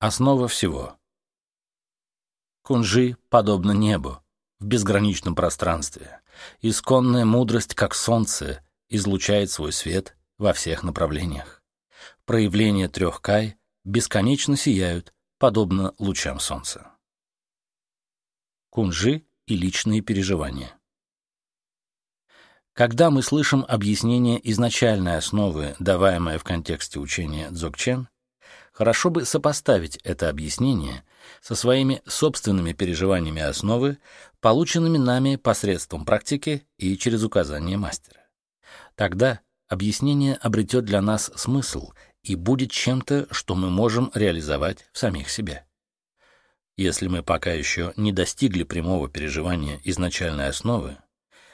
Основа всего. Кунжи подобно небу в безграничном пространстве. Исконная мудрость, как солнце, излучает свой свет во всех направлениях. Проявления трех кай бесконечно сияют, подобно лучам солнца. Кунжи и личные переживания. Когда мы слышим объяснение изначальной основы, даваемое в контексте учения Дзogchen, хорошо бы сопоставить это объяснение со своими собственными переживаниями основы, полученными нами посредством практики и через указание мастера. Тогда объяснение обретет для нас смысл и будет чем-то, что мы можем реализовать в самих себе. Если мы пока еще не достигли прямого переживания изначальной основы,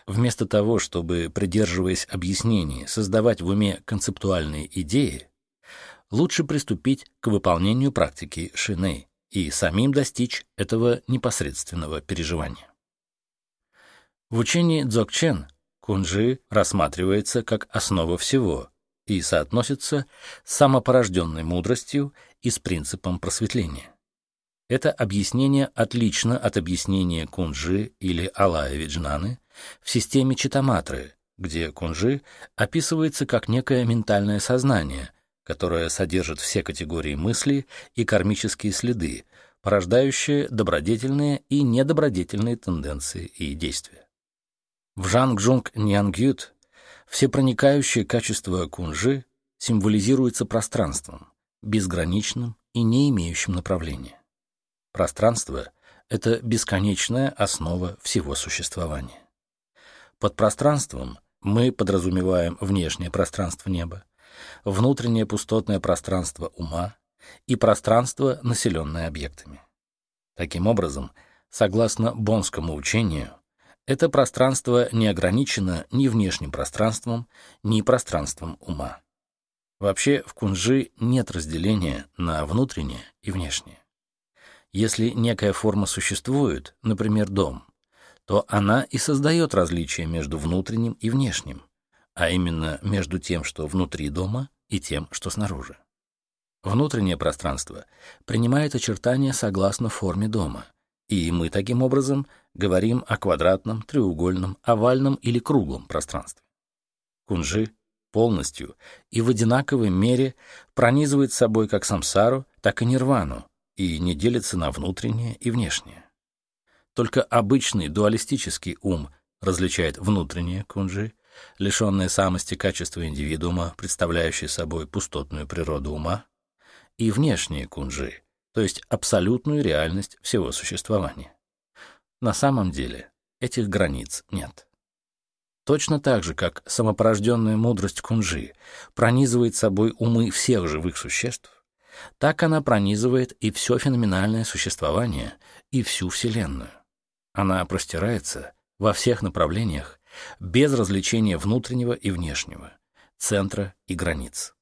Вместо того, чтобы, придерживаясь объяснений, создавать в уме концептуальные идеи, лучше приступить к выполнению практики шиней и самим достичь этого непосредственного переживания. В учении Дзогчен кунжи рассматривается как основа всего и соотносится с самопорожденной мудростью и с принципом просветления. Это объяснение отлично от объяснения кунжи или алая виджнаны в системе читаматры, где кунжи описывается как некое ментальное сознание, которое содержит все категории мысли и кармические следы, порождающие добродетельные и недобродетельные тенденции и действия. В Жангжунг Ньянгют всепроникающее качество кунжи символизируется пространством, безграничным и не имеющим направления. Пространство — это бесконечная основа всего существования. Под пространством мы подразумеваем внешнее пространство неба, внутреннее пустотное пространство ума и пространство, населенное объектами. Таким образом, согласно бонскому учению, это пространство не ограничено ни внешним пространством, ни пространством ума. Вообще в кунжи нет разделения на внутреннее и внешнее. Если некая форма существует, например, дом, то она и создает различие между внутренним и внешним, а именно между тем, что внутри дома, и тем, что снаружи. Внутреннее пространство принимает очертания согласно форме дома, и мы таким образом говорим о квадратном, треугольном, овальном или круглом пространстве. Кунжи полностью и в одинаковой мере пронизывает собой как самсару, так и нирвану, и не делится на внутреннее и внешнее. Только обычный дуалистический ум различает внутреннее кунжи, лишенное самости качества индивидуума, представляющее собой пустотную природу ума, и внешние кунжи, то есть абсолютную реальность всего существования. На самом деле этих границ нет. Точно так же, как самопорожденная мудрость кунжи пронизывает собой умы всех живых существ, так она пронизывает и все феноменальное существование, и всю Вселенную. Она простирается во всех направлениях, без развлечения внутреннего и внешнего, центра и границ.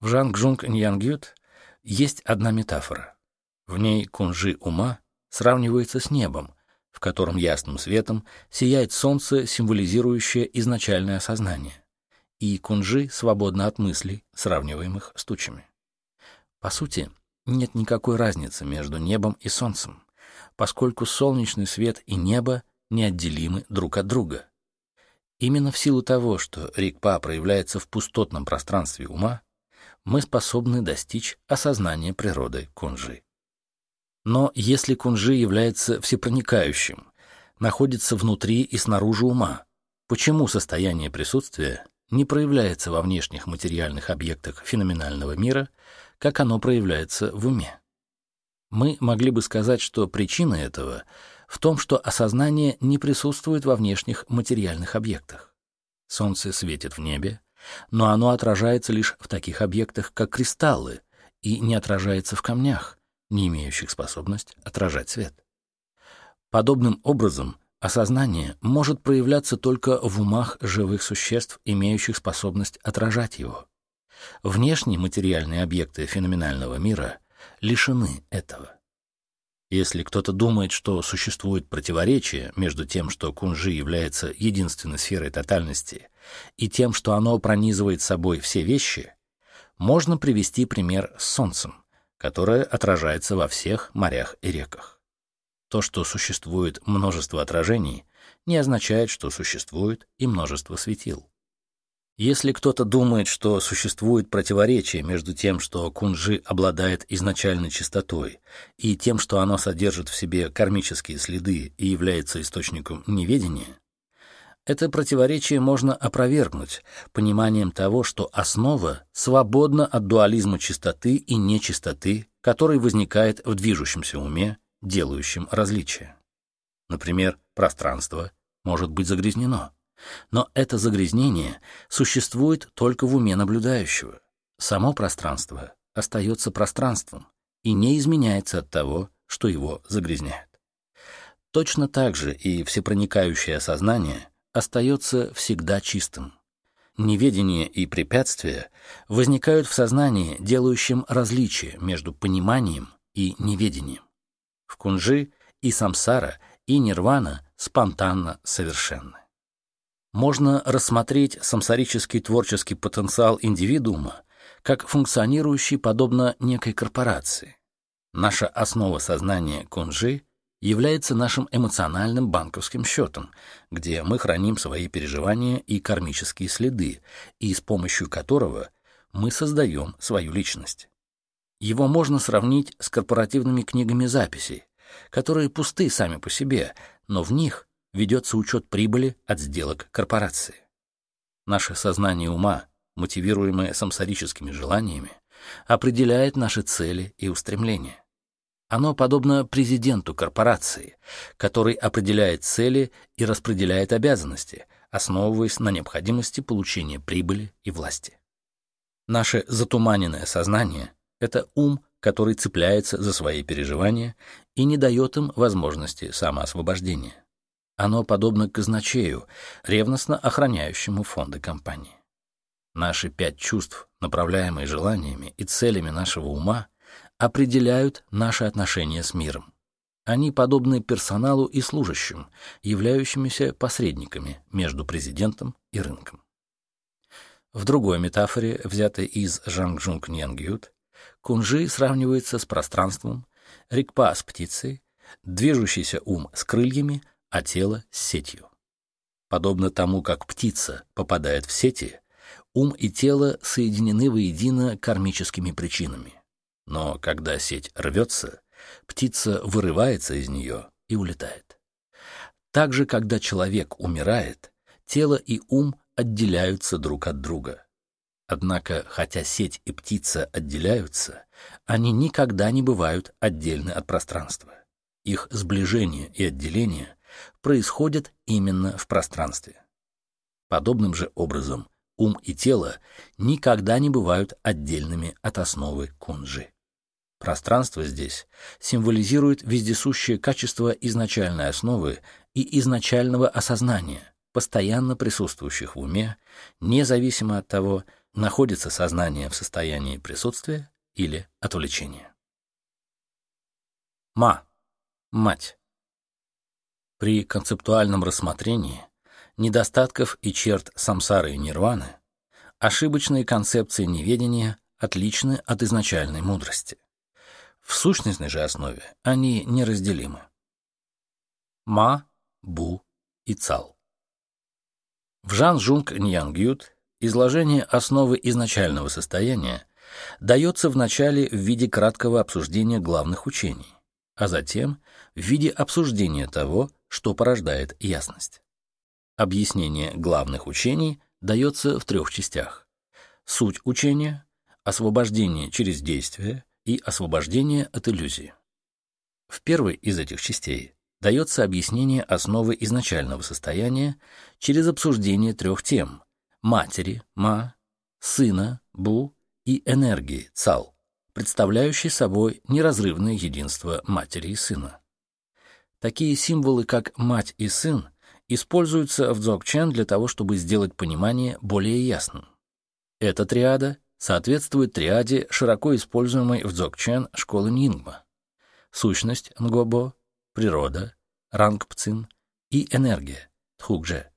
В Жангжунг Ньянгют есть одна метафора. В ней кунжи ума сравнивается с небом, в котором ясным светом сияет солнце, символизирующее изначальное сознание, и кунжи свободно от мыслей, сравниваемых с тучами. По сути, нет никакой разницы между небом и солнцем, поскольку солнечный свет и небо неотделимы друг от друга. Именно в силу того, что рикпа проявляется в пустотном пространстве ума, мы способны достичь осознания природы кунжи. Но если кунжи является всепроникающим, находится внутри и снаружи ума, почему состояние присутствия не проявляется во внешних материальных объектах феноменального мира, как оно проявляется в уме. Мы могли бы сказать, что причина этого в том, что осознание не присутствует во внешних материальных объектах. Солнце светит в небе, но оно отражается лишь в таких объектах, как кристаллы, и не отражается в камнях, не имеющих способность отражать свет. Подобным образом осознание может проявляться только в умах живых существ, имеющих способность отражать его. Внешние материальные объекты феноменального мира лишены этого. Если кто-то думает, что существует противоречие между тем, что кунжи является единственной сферой тотальности, и тем, что оно пронизывает собой все вещи, можно привести пример с Солнцем, которое отражается во всех морях и реках. То, что существует множество отражений, не означает, что существует и множество светил. Если кто-то думает, что существует противоречие между тем, что кунжи обладает изначальной чистотой, и тем, что оно содержит в себе кармические следы и является источником неведения, это противоречие можно опровергнуть пониманием того, что основа свободна от дуализма чистоты и нечистоты, который возникает в движущемся уме, делающем различия. Например, пространство может быть загрязнено. Но это загрязнение существует только в уме наблюдающего. Само пространство остается пространством и не изменяется от того, что его загрязняет. Точно так же и всепроникающее сознание остается всегда чистым. Неведение и препятствия возникают в сознании, делающем различие между пониманием и неведением. В кунжи и самсара, и нирвана спонтанно совершенны можно рассмотреть самсарический творческий потенциал индивидуума как функционирующий подобно некой корпорации. Наша основа сознания кунжи является нашим эмоциональным банковским счетом, где мы храним свои переживания и кармические следы, и с помощью которого мы создаем свою личность. Его можно сравнить с корпоративными книгами записей, которые пусты сами по себе, но в них ведется учет прибыли от сделок корпорации. Наше сознание ума, мотивируемое самсарическими желаниями, определяет наши цели и устремления. Оно подобно президенту корпорации, который определяет цели и распределяет обязанности, основываясь на необходимости получения прибыли и власти. Наше затуманенное сознание — это ум, который цепляется за свои переживания и не дает им возможности самоосвобождения. Оно подобно казначею, ревностно охраняющему фонды компании. Наши пять чувств, направляемые желаниями и целями нашего ума, определяют наши отношения с миром. Они подобны персоналу и служащим, являющимися посредниками между президентом и рынком. В другой метафоре, взятой из Жангжунг Ньянгют, кунжи сравнивается с пространством, рикпа с птицей, движущийся ум с крыльями, а тело — с сетью. Подобно тому, как птица попадает в сети, ум и тело соединены воедино кармическими причинами. Но когда сеть рвется, птица вырывается из нее и улетает. Также, когда человек умирает, тело и ум отделяются друг от друга. Однако, хотя сеть и птица отделяются, они никогда не бывают отдельны от пространства. Их сближение и отделение происходят именно в пространстве. Подобным же образом ум и тело никогда не бывают отдельными от основы кунжи. Пространство здесь символизирует вездесущее качество изначальной основы и изначального осознания, постоянно присутствующих в уме, независимо от того, находится сознание в состоянии присутствия или отвлечения. Ма. Мать. При концептуальном рассмотрении недостатков и черт самсары и нирваны ошибочные концепции неведения отличны от изначальной мудрости. В сущностной же основе они неразделимы. Ма, Бу и Цал. В Жан Жунг Ньянгют изложение основы изначального состояния дается вначале в виде краткого обсуждения главных учений, а затем в виде обсуждения того, что порождает ясность. Объяснение главных учений дается в трех частях. Суть учения, освобождение через действие и освобождение от иллюзии. В первой из этих частей дается объяснение основы изначального состояния через обсуждение трех тем – матери, ма, сына, бу и энергии, цал, представляющей собой неразрывное единство матери и сына. Такие символы, как «мать» и «сын», используются в дзогчен для того, чтобы сделать понимание более ясным. Эта триада соответствует триаде, широко используемой в дзогчен школы Нингма. Сущность Нгобо, природа, рангпцин и энергия Тхукже.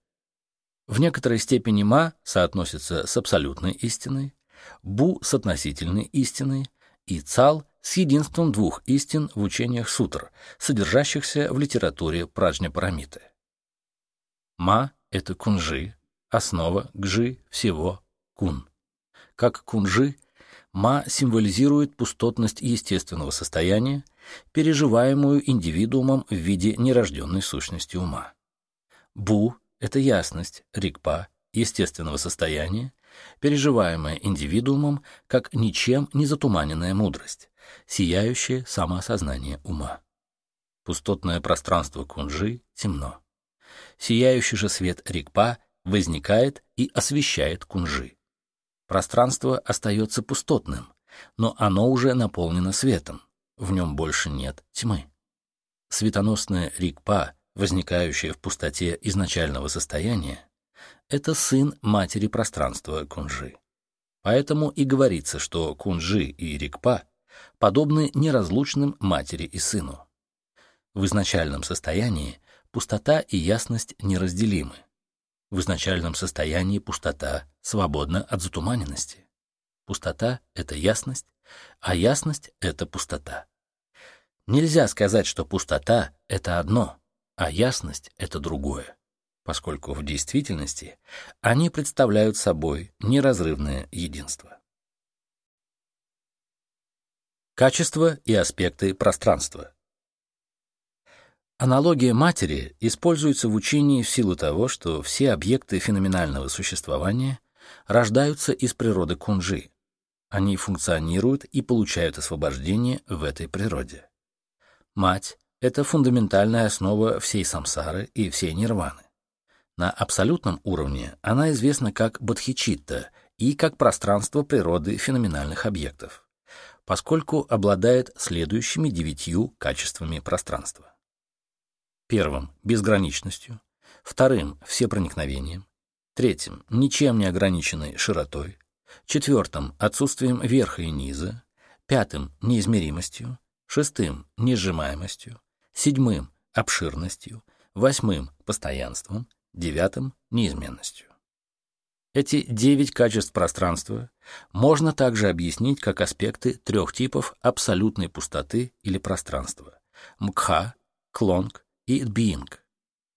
В некоторой степени ма соотносится с абсолютной истиной, бу с относительной истиной и цал с единством двух истин в учениях сутр, содержащихся в литературе Праджня-Парамиты. Ма — это кунжи, основа гжи всего кун. Как кунжи, ма символизирует пустотность естественного состояния, переживаемую индивидуумом в виде нерожденной сущности ума. Бу — это ясность, рикпа, естественного состояния, переживаемая индивидуумом как ничем не затуманенная мудрость, сияющее самоосознание ума. Пустотное пространство кунжи темно. Сияющий же свет рикпа возникает и освещает кунжи. Пространство остается пустотным, но оно уже наполнено светом, в нем больше нет тьмы. Светоносная рикпа, возникающая в пустоте изначального состояния, это сын матери пространства кунжи. Поэтому и говорится, что кунжи и рикпа подобны неразлучным матери и сыну. В изначальном состоянии пустота и ясность неразделимы. В изначальном состоянии пустота свободна от затуманенности. Пустота — это ясность, а ясность — это пустота. Нельзя сказать, что пустота — это одно, а ясность — это другое, поскольку в действительности они представляют собой неразрывное единство. Качество и аспекты пространства. Аналогия матери используется в учении в силу того, что все объекты феноменального существования рождаются из природы кунжи. Они функционируют и получают освобождение в этой природе. Мать — это фундаментальная основа всей самсары и всей нирваны. На абсолютном уровне она известна как бодхичитта и как пространство природы феноменальных объектов, поскольку обладает следующими девятью качествами пространства. Первым — безграничностью. Вторым — всепроникновением. Третьим — ничем не ограниченной широтой. Четвертым — отсутствием верха и низа. Пятым — неизмеримостью. Шестым — несжимаемостью. Седьмым — обширностью. Восьмым — постоянством. Девятым — неизменностью. Эти девять качеств пространства можно также объяснить как аспекты трех типов абсолютной пустоты или пространства — мкха, клонг и being.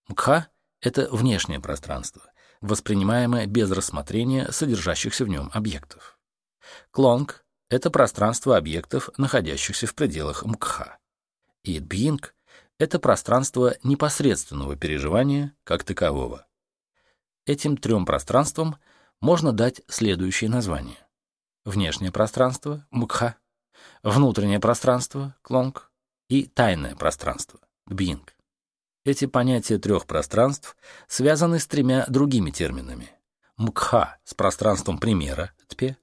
Мкха — это внешнее пространство, воспринимаемое без рассмотрения содержащихся в нем объектов. Клонг — это пространство объектов, находящихся в пределах мкха. И being — это пространство непосредственного переживания как такового. Этим трем пространствам можно дать следующие названия. Внешнее пространство — мкха, внутреннее пространство — клонг и тайное пространство — бинг. Эти понятия трех пространств связаны с тремя другими терминами. Мкха с пространством примера, тпе,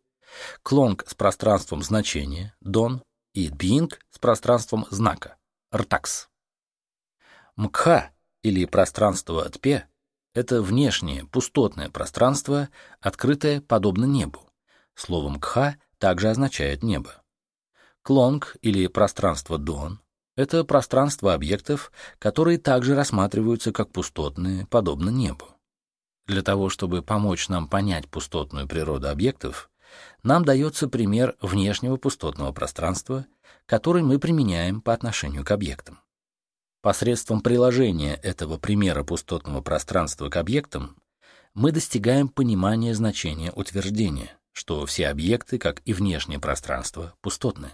клонг с пространством значения, дон, и бинг с пространством знака, ртакс. Мкха или пространство тпе — это внешнее, пустотное пространство, открытое подобно небу. Слово мкха также означает небо. Клонг или пространство дон это пространство объектов, которые также рассматриваются как пустотные, подобно небу. Для того, чтобы помочь нам понять пустотную природу объектов, нам дается пример внешнего пустотного пространства, который мы применяем по отношению к объектам. Посредством приложения этого примера пустотного пространства к объектам мы достигаем понимания значения утверждения, что все объекты, как и внешнее пространство, пустотные.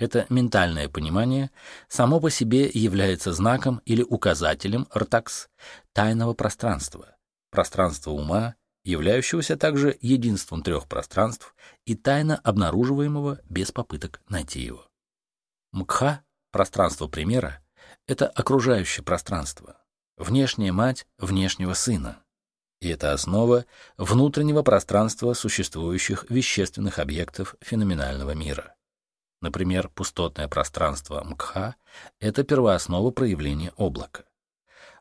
Это ментальное понимание само по себе является знаком или указателем ртакс тайного пространства, пространства ума, являющегося также единством трех пространств и тайно обнаруживаемого без попыток найти его. Мкха, пространство примера, это окружающее пространство, внешняя мать внешнего сына. И это основа внутреннего пространства существующих вещественных объектов феноменального мира. Например, пустотное пространство МКХ — это первооснова проявления облака.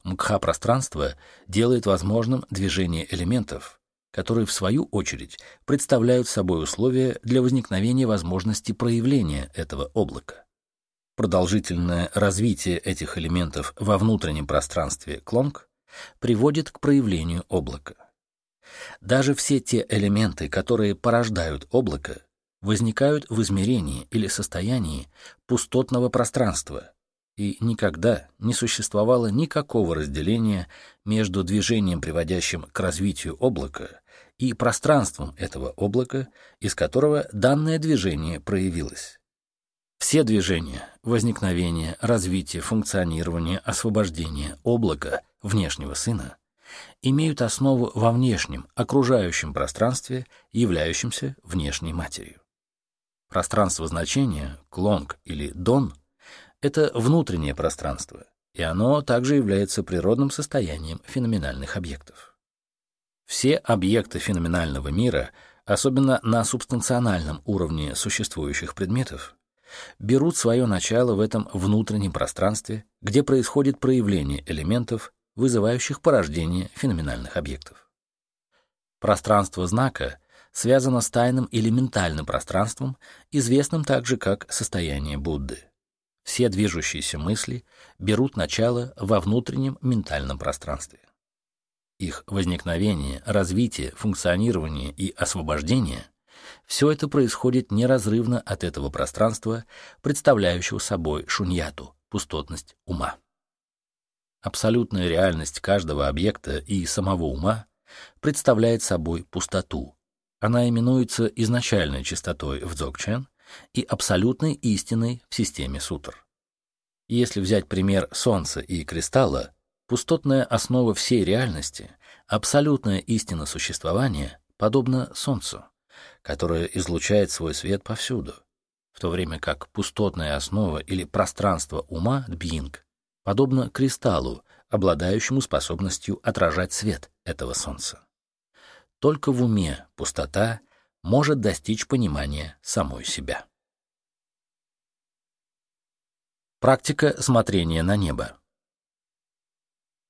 МКХ-пространство делает возможным движение элементов, которые, в свою очередь, представляют собой условия для возникновения возможности проявления этого облака. Продолжительное развитие этих элементов во внутреннем пространстве клонг приводит к проявлению облака. Даже все те элементы, которые порождают облако, возникают в измерении или состоянии пустотного пространства, и никогда не существовало никакого разделения между движением, приводящим к развитию облака, и пространством этого облака, из которого данное движение проявилось. Все движения, возникновение, развитие, функционирование, освобождение облака внешнего сына имеют основу во внешнем, окружающем пространстве, являющемся внешней матерью. Пространство значения, клонг или дон — это внутреннее пространство, и оно также является природным состоянием феноменальных объектов. Все объекты феноменального мира, особенно на субстанциональном уровне существующих предметов, берут свое начало в этом внутреннем пространстве, где происходит проявление элементов, вызывающих порождение феноменальных объектов. Пространство знака связано с тайным или ментальным пространством, известным также как состояние Будды. Все движущиеся мысли берут начало во внутреннем ментальном пространстве. Их возникновение, развитие, функционирование и освобождение – все это происходит неразрывно от этого пространства, представляющего собой шуньяту, пустотность ума. Абсолютная реальность каждого объекта и самого ума представляет собой пустоту. Она именуется изначальной чистотой в Дзогчен и абсолютной истиной в системе сутр. Если взять пример Солнца и кристалла, пустотная основа всей реальности, абсолютная истина существования, подобна Солнцу, которое излучает свой свет повсюду, в то время как пустотная основа или пространство ума, дбьинг, подобно кристаллу, обладающему способностью отражать свет этого солнца. Только в уме пустота может достичь понимания самой себя. Практика смотрения на небо.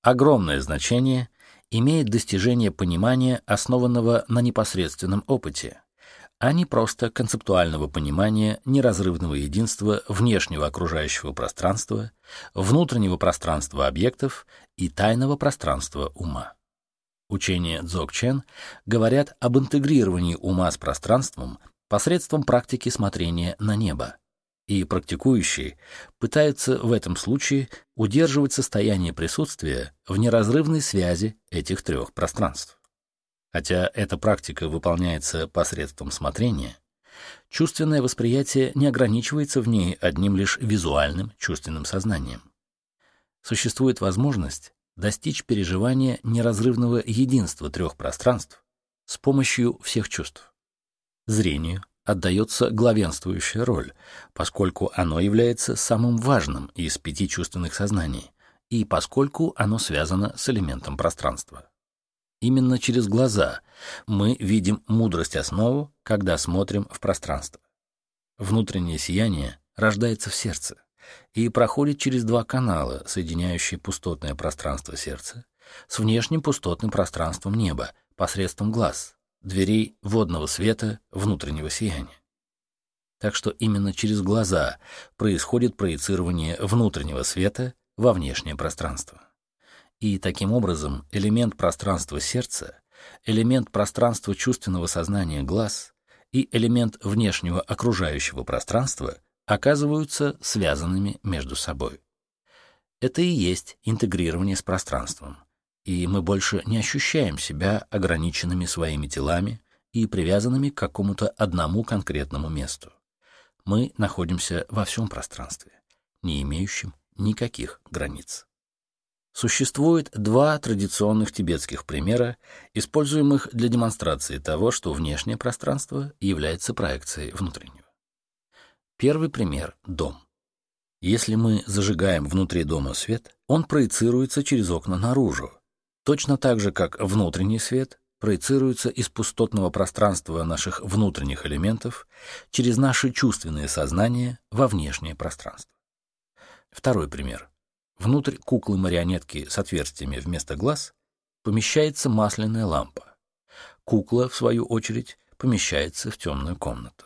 Огромное значение имеет достижение понимания, основанного на непосредственном опыте, а не просто концептуального понимания неразрывного единства внешнего окружающего пространства, внутреннего пространства объектов и тайного пространства ума. Учения Дзогчен говорят об интегрировании ума с пространством посредством практики смотрения на небо, и практикующие пытаются в этом случае удерживать состояние присутствия в неразрывной связи этих трех пространств. Хотя эта практика выполняется посредством смотрения, чувственное восприятие не ограничивается в ней одним лишь визуальным чувственным сознанием. Существует возможность достичь переживания неразрывного единства трех пространств с помощью всех чувств. Зрению отдается главенствующая роль, поскольку оно является самым важным из пяти чувственных сознаний и поскольку оно связано с элементом пространства. Именно через глаза мы видим мудрость основу, когда смотрим в пространство. Внутреннее сияние рождается в сердце и проходит через два канала, соединяющие пустотное пространство сердца с внешним пустотным пространством неба посредством глаз, дверей водного света внутреннего сияния. Так что именно через глаза происходит проецирование внутреннего света во внешнее пространство. И таким образом элемент пространства сердца, элемент пространства чувственного сознания глаз и элемент внешнего окружающего пространства оказываются связанными между собой. Это и есть интегрирование с пространством, и мы больше не ощущаем себя ограниченными своими телами и привязанными к какому-то одному конкретному месту. Мы находимся во всем пространстве, не имеющем никаких границ. Существует два традиционных тибетских примера, используемых для демонстрации того, что внешнее пространство является проекцией внутреннего. Первый пример — дом. Если мы зажигаем внутри дома свет, он проецируется через окна наружу, точно так же, как внутренний свет проецируется из пустотного пространства наших внутренних элементов через наше чувственное сознание во внешнее пространство. Второй пример — Внутрь куклы-марионетки с отверстиями вместо глаз помещается масляная лампа. Кукла, в свою очередь, помещается в темную комнату.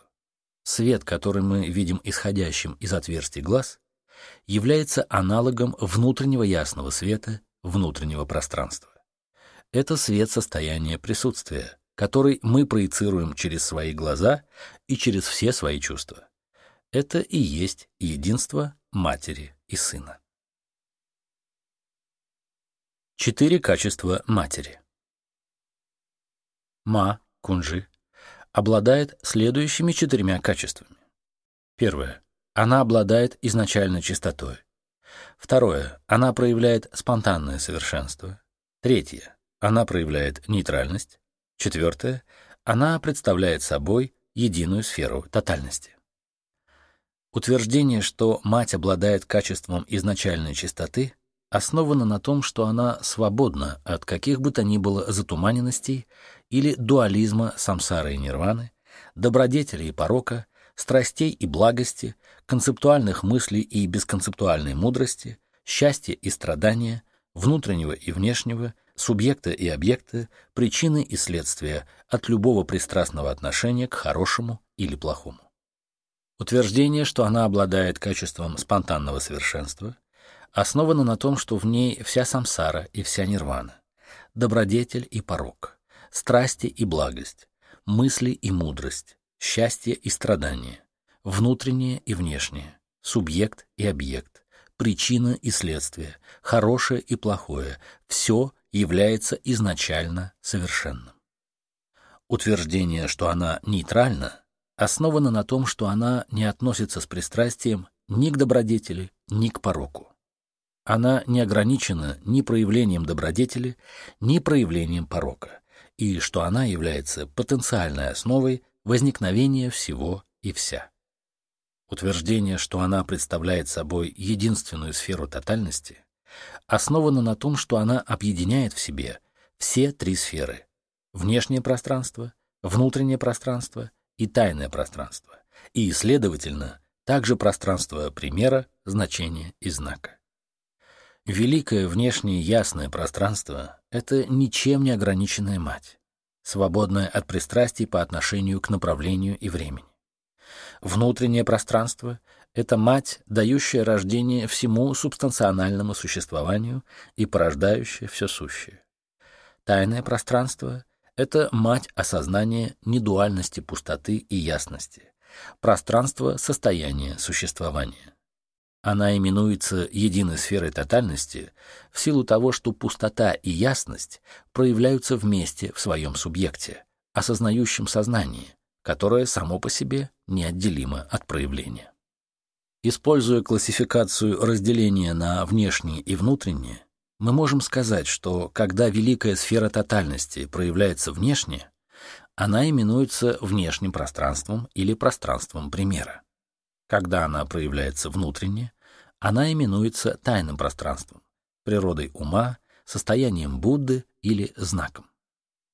Свет, который мы видим исходящим из отверстий глаз, является аналогом внутреннего ясного света внутреннего пространства. Это свет состояния присутствия, который мы проецируем через свои глаза и через все свои чувства. Это и есть единство матери и сына. Четыре качества матери. Ма, кунжи, обладает следующими четырьмя качествами. Первое. Она обладает изначальной чистотой. Второе. Она проявляет спонтанное совершенство. Третье. Она проявляет нейтральность. Четвертое. Она представляет собой единую сферу тотальности. Утверждение, что мать обладает качеством изначальной чистоты, основано на том, что она свободна от каких бы то ни было затуманенностей или дуализма самсары и нирваны, добродетели и порока, страстей и благости, концептуальных мыслей и бесконцептуальной мудрости, счастья и страдания, внутреннего и внешнего, субъекта и объекта, причины и следствия от любого пристрастного отношения к хорошему или плохому. Утверждение, что она обладает качеством спонтанного совершенства, основано на том, что в ней вся самсара и вся нирвана, добродетель и порок, страсти и благость, мысли и мудрость, счастье и страдание, внутреннее и внешнее, субъект и объект, причина и следствие, хорошее и плохое, все является изначально совершенным. Утверждение, что она нейтральна, основана на том, что она не относится с пристрастием ни к добродетели, ни к пороку. Она не ограничена ни проявлением добродетели, ни проявлением порока, и что она является потенциальной основой возникновения всего и вся. Утверждение, что она представляет собой единственную сферу тотальности, основано на том, что она объединяет в себе все три сферы — внешнее пространство, внутреннее пространство и тайное пространство, и, следовательно, также пространство примера, значения и знака. Великое внешнее ясное пространство — это ничем не ограниченная мать, свободная от пристрастий по отношению к направлению и времени. Внутреннее пространство — это мать, дающая рождение всему субстанциональному существованию и порождающая все сущее. Тайное пространство это мать осознания недуальности пустоты и ясности, пространство состояния существования. Она именуется единой сферой тотальности в силу того, что пустота и ясность проявляются вместе в своем субъекте, осознающем сознании, которое само по себе неотделимо от проявления. Используя классификацию разделения на внешнее и внутреннее, мы можем сказать, что когда великая сфера тотальности проявляется внешне, она именуется внешним пространством или пространством примера. Когда она проявляется внутренне, она именуется тайным пространством, природой ума, состоянием Будды или знаком.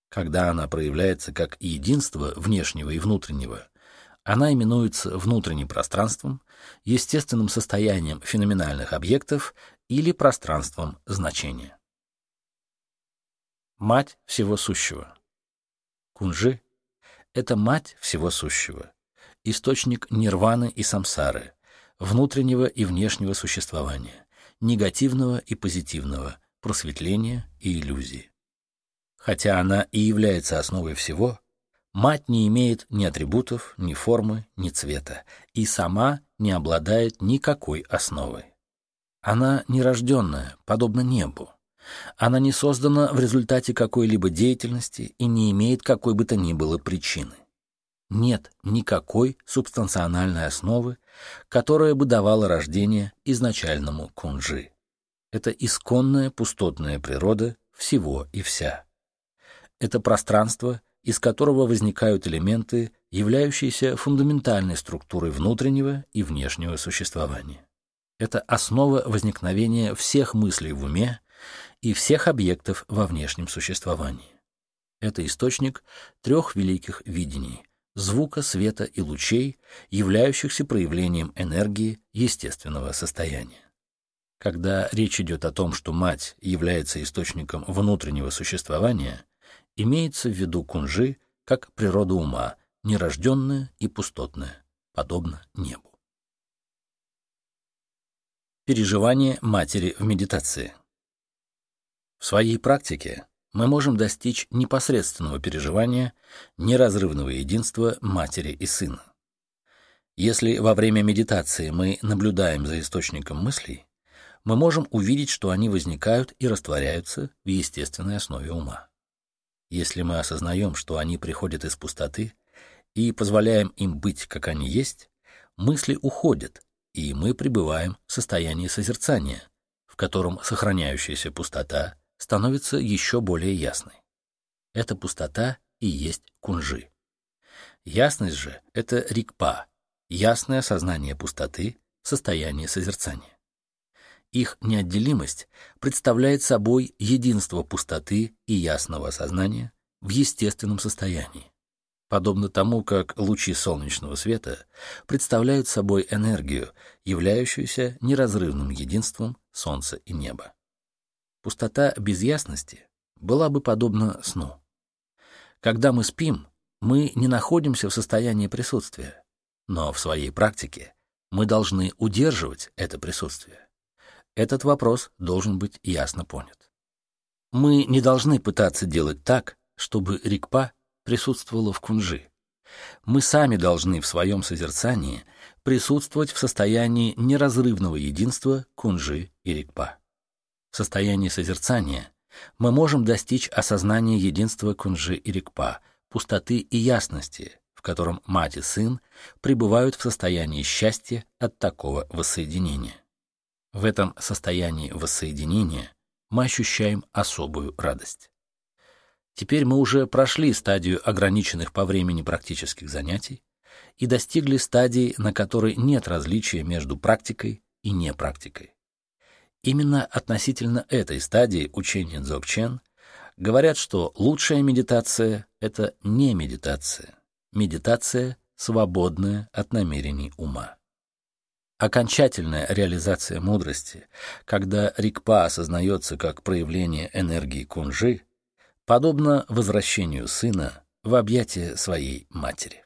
Когда она проявляется как единство внешнего и внутреннего, она именуется внутренним пространством, естественным состоянием феноменальных объектов или пространством значения. Мать всего сущего. Кунжи — это мать всего сущего, источник нирваны и самсары, внутреннего и внешнего существования, негативного и позитивного, просветления и иллюзии. Хотя она и является основой всего, мать не имеет ни атрибутов, ни формы, ни цвета, и сама не обладает никакой основой. Она нерожденная, подобно небу. Она не создана в результате какой-либо деятельности и не имеет какой бы то ни было причины. Нет никакой субстанциональной основы, которая бы давала рождение изначальному кунжи. Это исконная пустотная природа всего и вся. Это пространство, из которого возникают элементы, являющиеся фундаментальной структурой внутреннего и внешнего существования. Это основа возникновения всех мыслей в уме и всех объектов во внешнем существовании. Это источник трех великих видений — звука, света и лучей, являющихся проявлением энергии естественного состояния. Когда речь идет о том, что мать является источником внутреннего существования, имеется в виду кунжи как природа ума, нерожденная и пустотная, подобно небу. Переживание матери в медитации. В своей практике мы можем достичь непосредственного переживания неразрывного единства матери и сына. Если во время медитации мы наблюдаем за источником мыслей, мы можем увидеть, что они возникают и растворяются в естественной основе ума. Если мы осознаем, что они приходят из пустоты, и позволяем им быть, как они есть, мысли уходят, и мы пребываем в состоянии созерцания, в котором сохраняющаяся пустота становится еще более ясной. Эта пустота и есть кунжи. Ясность же — это рикпа, ясное сознание пустоты в состоянии созерцания. Их неотделимость представляет собой единство пустоты и ясного сознания в естественном состоянии, подобно тому, как лучи солнечного света представляют собой энергию, являющуюся неразрывным единством солнца и неба. Пустота без ясности была бы подобна сну. Когда мы спим, мы не находимся в состоянии присутствия, но в своей практике мы должны удерживать это присутствие. Этот вопрос должен быть ясно понят. Мы не должны пытаться делать так, чтобы рикпа присутствовала в кунжи. Мы сами должны в своем созерцании присутствовать в состоянии неразрывного единства кунжи и рикпа. В состоянии созерцания мы можем достичь осознания единства кунжи и рикпа, пустоты и ясности, в котором мать и сын пребывают в состоянии счастья от такого воссоединения. В этом состоянии воссоединения мы ощущаем особую радость. Теперь мы уже прошли стадию ограниченных по времени практических занятий и достигли стадии, на которой нет различия между практикой и непрактикой. Именно относительно этой стадии учения Дзogchen говорят, что лучшая медитация — это не медитация. Медитация, свободная от намерений ума. Окончательная реализация мудрости, когда рикпа осознается как проявление энергии кунжи, подобно возвращению сына в объятия своей матери.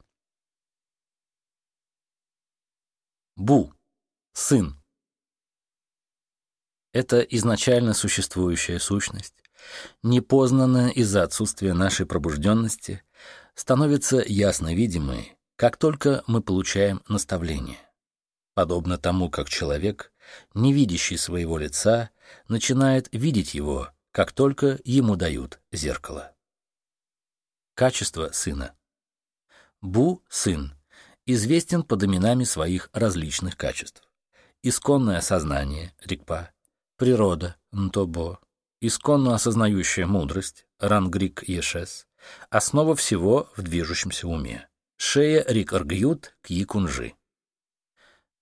Бу. Сын. Это изначально существующая сущность, непознанная из-за отсутствия нашей пробужденности, становится ясно видимой, как только мы получаем наставление подобно тому, как человек, не видящий своего лица, начинает видеть его, как только ему дают зеркало. Качество сына. Бу, сын, известен под именами своих различных качеств. Исконное сознание, рикпа, природа, нтобо, исконно осознающая мудрость, рангрик ешес, основа всего в движущемся уме, шея рик аргют кьи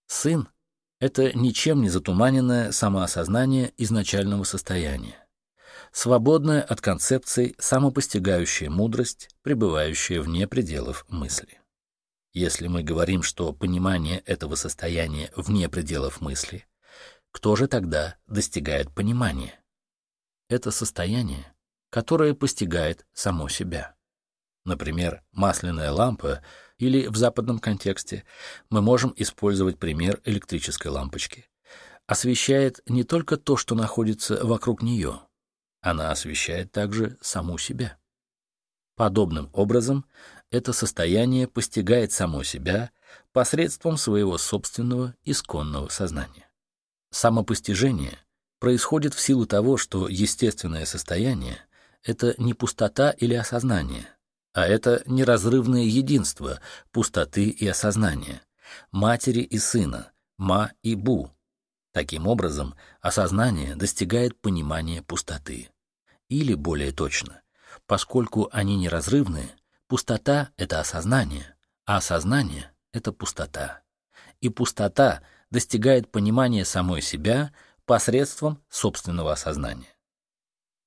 Сын — это ничем не затуманенное самоосознание изначального состояния, свободная от концепций самопостигающая мудрость, пребывающая вне пределов мысли. Если мы говорим, что понимание этого состояния вне пределов мысли, кто же тогда достигает понимания? Это состояние, которое постигает само себя. Например, масляная лампа — или в западном контексте мы можем использовать пример электрической лампочки. Освещает не только то, что находится вокруг нее, она освещает также саму себя. Подобным образом это состояние постигает само себя посредством своего собственного исконного сознания. Самопостижение происходит в силу того, что естественное состояние — это не пустота или осознание, а это неразрывное единство пустоты и осознания, матери и сына, ма и бу. Таким образом, осознание достигает понимания пустоты. Или, более точно, поскольку они неразрывны, пустота — это осознание, а осознание — это пустота. И пустота достигает понимания самой себя посредством собственного осознания.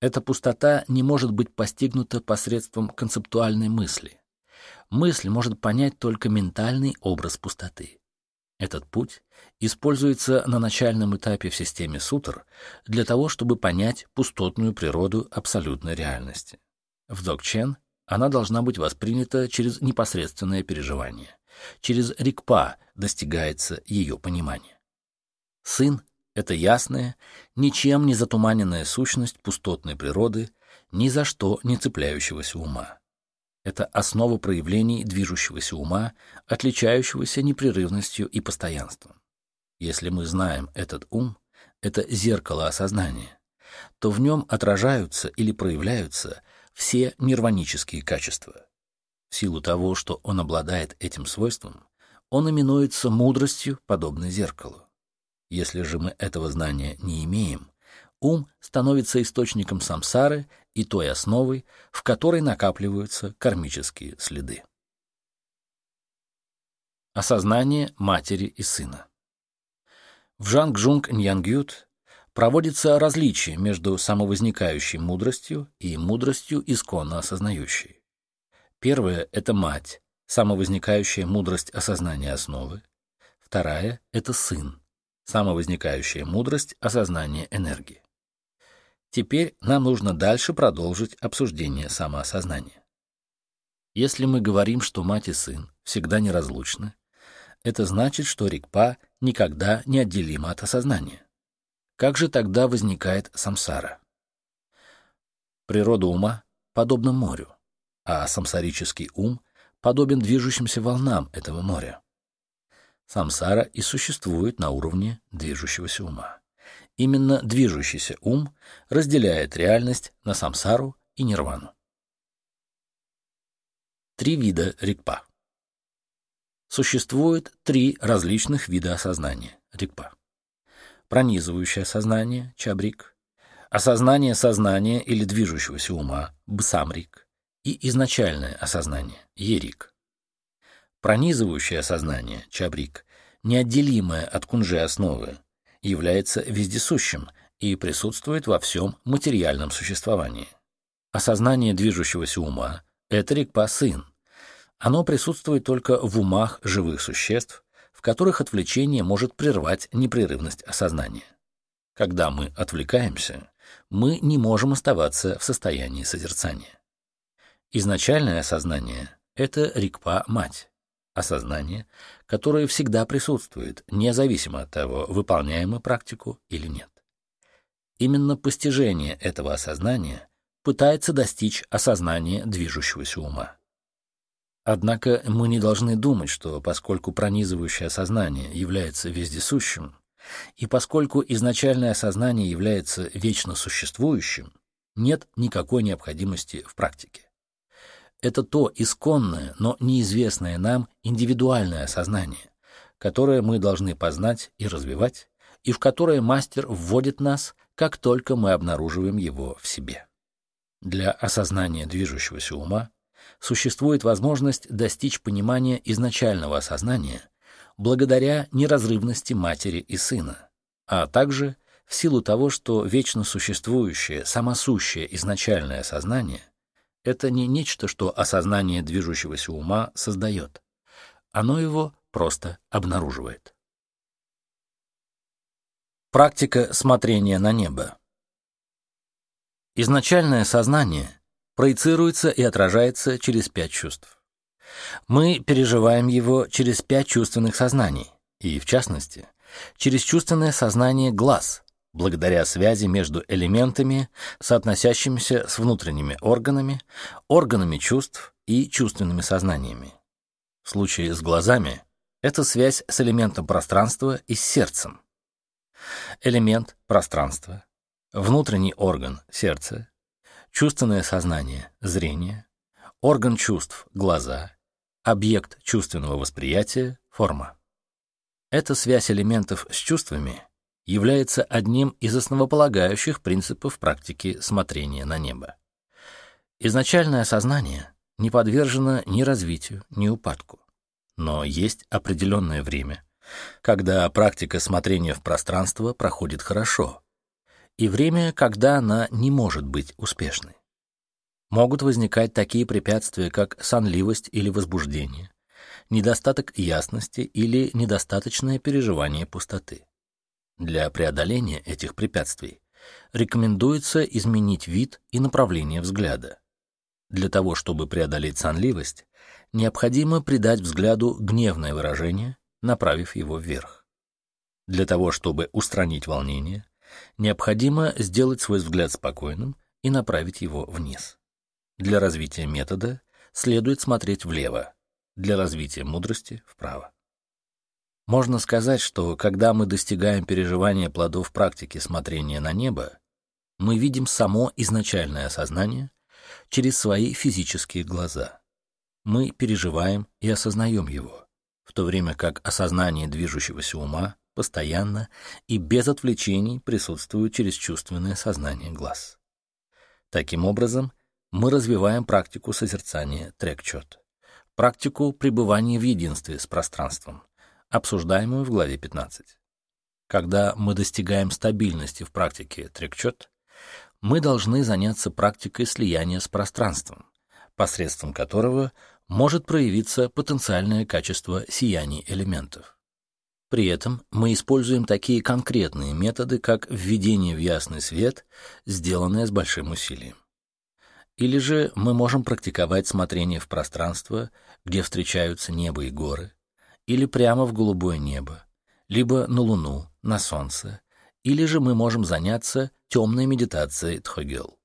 Эта пустота не может быть постигнута посредством концептуальной мысли. Мысль может понять только ментальный образ пустоты. Этот путь используется на начальном этапе в системе сутр для того, чтобы понять пустотную природу абсолютной реальности. В Дзогчен она должна быть воспринята через непосредственное переживание. Через рикпа достигается ее понимание. Сын это ясная, ничем не затуманенная сущность пустотной природы ни за что не цепляющегося ума. Это основа проявлений движущегося ума, отличающегося непрерывностью и постоянством. Если мы знаем этот ум, это зеркало осознания, то в нем отражаются или проявляются все нирванические качества. В силу того, что он обладает этим свойством, он именуется мудростью, подобной зеркалу. Если же мы этого знания не имеем, ум становится источником самсары и той основой, в которой накапливаются кармические следы. Осознание матери и сына. В Жангжунг Ньянгют проводится различие между самовозникающей мудростью и мудростью исконно осознающей. Первая — это мать, самовозникающая мудрость осознания основы. Вторая — это сын, самовозникающая мудрость осознания энергии. Теперь нам нужно дальше продолжить обсуждение самоосознания. Если мы говорим, что мать и сын всегда неразлучны, это значит, что рикпа никогда не отделима от осознания. Как же тогда возникает самсара? Природа ума подобна морю, а самсарический ум подобен движущимся волнам этого моря. Самсара и существует на уровне движущегося ума. Именно движущийся ум разделяет реальность на самсару и нирвану. Три вида рикпа. Существует три различных вида осознания рикпа. Пронизывающее сознание чабрик, осознание сознания или движущегося ума бсамрик и изначальное осознание ерик. Пронизывающее сознание чабрик, неотделимое от кунжи основы, является вездесущим и присутствует во всем материальном существовании. Осознание движущегося ума — это рикпа-сын. Оно присутствует только в умах живых существ, в которых отвлечение может прервать непрерывность осознания. Когда мы отвлекаемся, мы не можем оставаться в состоянии созерцания. Изначальное осознание — это рикпа-мать осознание, которое всегда присутствует, независимо от того, выполняем мы практику или нет. Именно постижение этого осознания пытается достичь осознания движущегося ума. Однако мы не должны думать, что поскольку пронизывающее сознание является вездесущим, и поскольку изначальное сознание является вечно существующим, нет никакой необходимости в практике. Это то исконное, но неизвестное нам индивидуальное сознание, которое мы должны познать и развивать, и в которое мастер вводит нас, как только мы обнаруживаем его в себе. Для осознания движущегося ума существует возможность достичь понимания изначального осознания благодаря неразрывности матери и сына, а также в силу того, что вечно существующее, самосущее изначальное сознание это не нечто, что осознание движущегося ума создает. Оно его просто обнаруживает. Практика смотрения на небо. Изначальное сознание проецируется и отражается через пять чувств. Мы переживаем его через пять чувственных сознаний, и, в частности, через чувственное сознание глаз, благодаря связи между элементами, соотносящимися с внутренними органами, органами чувств и чувственными сознаниями. В случае с глазами это связь с элементом пространства и с сердцем. Элемент пространства, внутренний орган сердце, чувственное сознание зрение, орган чувств глаза, объект чувственного восприятия форма. Эта связь элементов с чувствами является одним из основополагающих принципов практики смотрения на небо. Изначальное сознание не подвержено ни развитию, ни упадку. Но есть определенное время, когда практика смотрения в пространство проходит хорошо, и время, когда она не может быть успешной. Могут возникать такие препятствия, как сонливость или возбуждение, недостаток ясности или недостаточное переживание пустоты. Для преодоления этих препятствий рекомендуется изменить вид и направление взгляда. Для того, чтобы преодолеть сонливость, необходимо придать взгляду гневное выражение, направив его вверх. Для того, чтобы устранить волнение, необходимо сделать свой взгляд спокойным и направить его вниз. Для развития метода следует смотреть влево, для развития мудрости — вправо. Можно сказать, что когда мы достигаем переживания плодов практики смотрения на небо, мы видим само изначальное сознание через свои физические глаза. Мы переживаем и осознаем его, в то время как осознание движущегося ума постоянно и без отвлечений присутствует через чувственное сознание глаз. Таким образом, мы развиваем практику созерцания трекчет, практику пребывания в единстве с пространством, обсуждаемую в главе 15. Когда мы достигаем стабильности в практике трекчет, мы должны заняться практикой слияния с пространством, посредством которого может проявиться потенциальное качество сияний элементов. При этом мы используем такие конкретные методы, как введение в ясный свет, сделанное с большим усилием. Или же мы можем практиковать смотрение в пространство, где встречаются небо и горы, или прямо в голубое небо, либо на Луну, на Солнце, или же мы можем заняться темной медитацией Тхогел.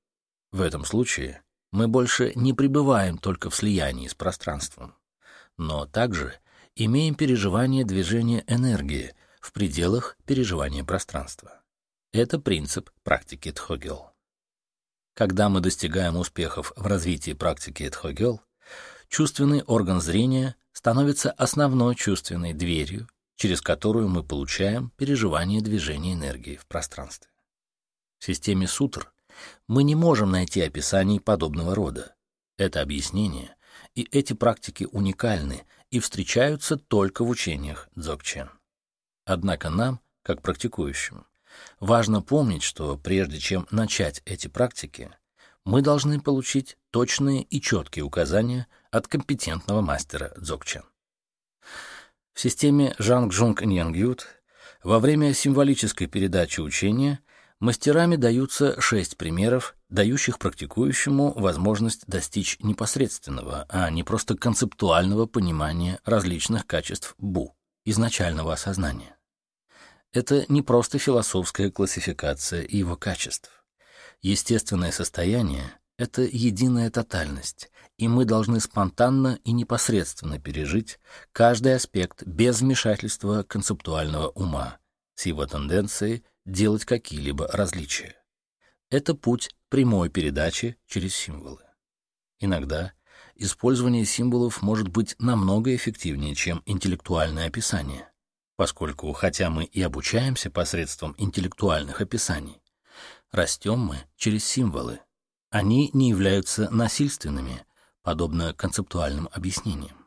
В этом случае мы больше не пребываем только в слиянии с пространством, но также имеем переживание движения энергии в пределах переживания пространства. Это принцип практики Тхогел. Когда мы достигаем успехов в развитии практики Тхогел, чувственный орган зрения становится основной чувственной дверью, через которую мы получаем переживание движения энергии в пространстве. В системе сутр мы не можем найти описаний подобного рода. Это объяснение и эти практики уникальны и встречаются только в учениях Дзogchen. Однако нам, как практикующим, важно помнить, что прежде чем начать эти практики, мы должны получить точные и четкие указания от компетентного мастера Дзогчен. В системе Жанг-Джунг Ньянгют во время символической передачи учения мастерами даются шесть примеров, дающих практикующему возможность достичь непосредственного, а не просто концептуального понимания различных качеств Бу, изначального осознания. Это не просто философская классификация его качеств. Естественное состояние — это единая тотальность, и мы должны спонтанно и непосредственно пережить каждый аспект без вмешательства концептуального ума, с его тенденцией делать какие-либо различия. Это путь прямой передачи через символы. Иногда использование символов может быть намного эффективнее, чем интеллектуальное описание, поскольку, хотя мы и обучаемся посредством интеллектуальных описаний, Растем мы через символы. Они не являются насильственными, подобно концептуальным объяснениям.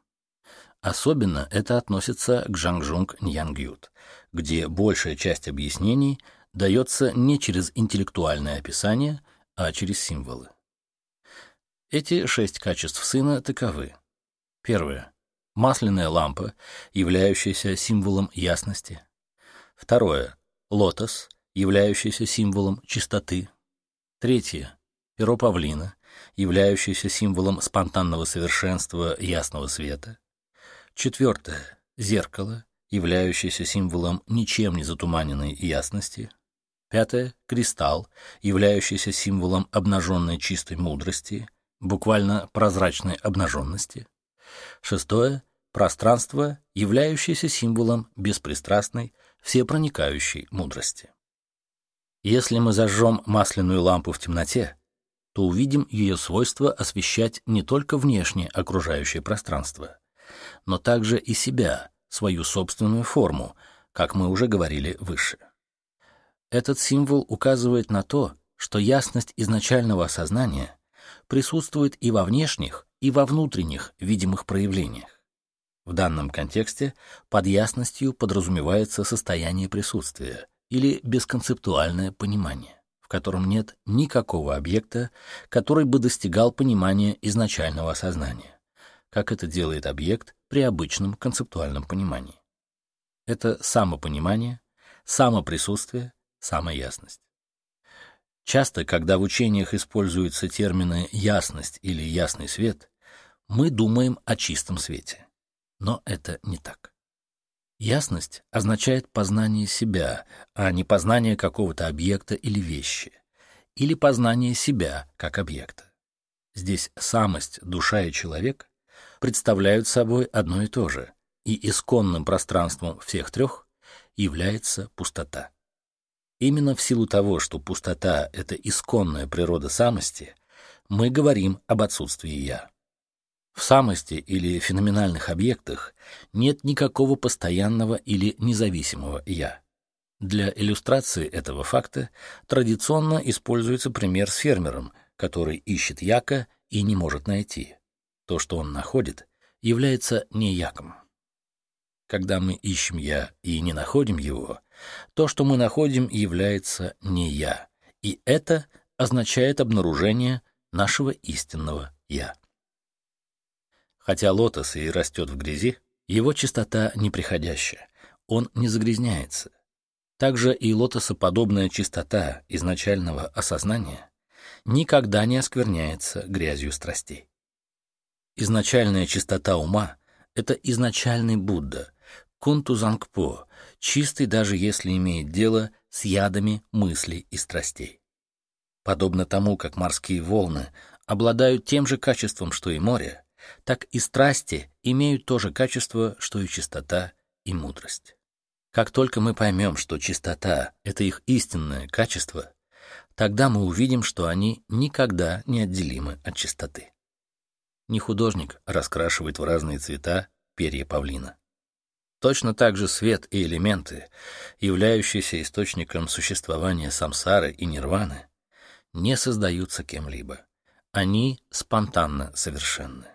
Особенно это относится к Жангжунг Ньянгют, где большая часть объяснений дается не через интеллектуальное описание, а через символы. Эти шесть качеств сына таковы. Первое. Масляная лампа, являющаяся символом ясности. Второе. Лотос, являющийся символом чистоты. Третье — перо павлина, являющееся символом спонтанного совершенства ясного света. Четвертое — зеркало, являющееся символом ничем не затуманенной ясности. Пятое — кристалл, являющийся символом обнаженной чистой мудрости, буквально прозрачной обнаженности. Шестое — пространство, являющееся символом беспристрастной, всепроникающей мудрости. Если мы зажжем масляную лампу в темноте, то увидим ее свойство освещать не только внешнее окружающее пространство, но также и себя, свою собственную форму, как мы уже говорили выше. Этот символ указывает на то, что ясность изначального осознания присутствует и во внешних, и во внутренних видимых проявлениях. В данном контексте под ясностью подразумевается состояние присутствия, или бесконцептуальное понимание, котором нет никакого объекта, который бы достигал понимания изначального осознания, как это делает объект при обычном концептуальном понимании. Это самопонимание, самоприсутствие, самоясность. Часто, когда в учениях используются термины «ясность» или «ясный свет», мы думаем о чистом свете. Но это не так. Ясность означает познание себя, а не познание какого-то объекта или вещи. или познание себя как объекта. Здесь самость, душа и человек представляют собой одно и то же, и исконным пространством всех трех является пустота. Именно в силу того, что пустота — это исконная природа самости, мы говорим об отсутствии «я». В самости или феноменальных объектах нет никакого постоянного или независимого «я». Для иллюстрации этого факта традиционно используется пример с фермером, который ищет яка и не может найти. То, что он находит, является не яком. Когда мы ищем «я» и не находим его, то, что мы находим, является не «я», и это означает обнаружение нашего истинного «я». Хотя лотос и растет в грязи, его чистота неприходящая, он не загрязняется. Также и лотосоподобная чистота изначального осознания никогда не оскверняется грязью страстей. Изначальная чистота ума — это изначальный Будда, кунтузангпо, чистый даже если имеет дело с ядами мыслей и страстей. Подобно тому, как морские волны обладают тем же качеством, что и море, так и страсти имеют то же качество, что и чистота и мудрость. Как только мы поймем, что чистота — это их истинное качество, тогда мы увидим, что они никогда не отделимы от чистоты. Не художник раскрашивает в разные цвета перья павлина. Точно так же свет и элементы, являющиеся источником существования самсары и нирваны, не создаются кем-либо. Они спонтанно совершенны.